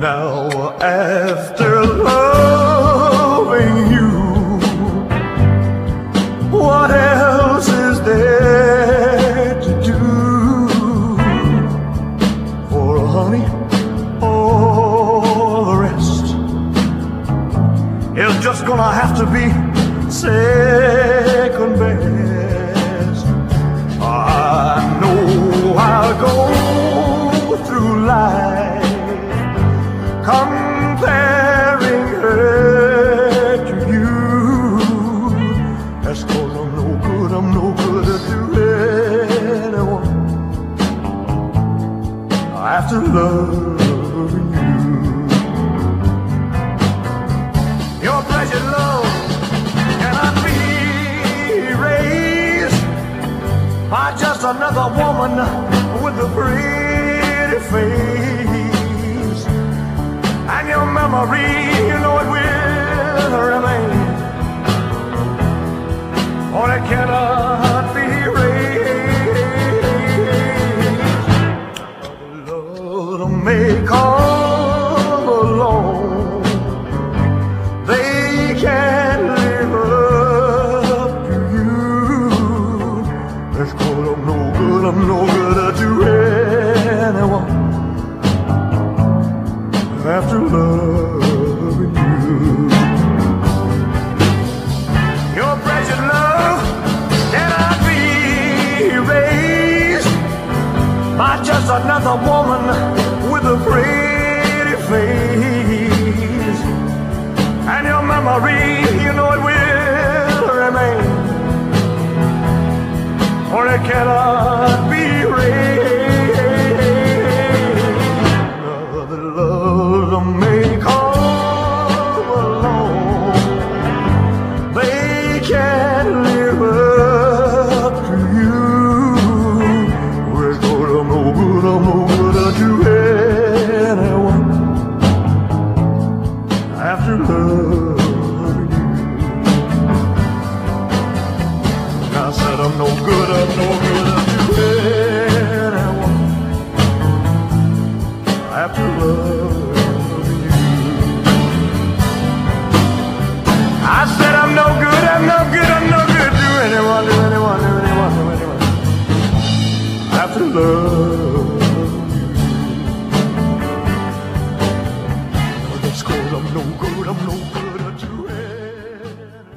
now after loving you. What else is there to do? For honey, all the rest Is just gonna have to be said. After loving you. Your precious love cannot be erased by just another woman Love may come along they can't live up to you. That's cause I'm no good, I'm no good to anyone. After loving you, your precious love cannot be erased by just another woman a pretty face. And your memory, you know it will remain. Or it cannot be I said, I'm no good, I'm no good, I'm too bad. I want after love you. I said, I'm no good, I'm no good, I'm no good to anyone, to anyone, to anyone, to anyone. After love. I'm no good, I'm no good.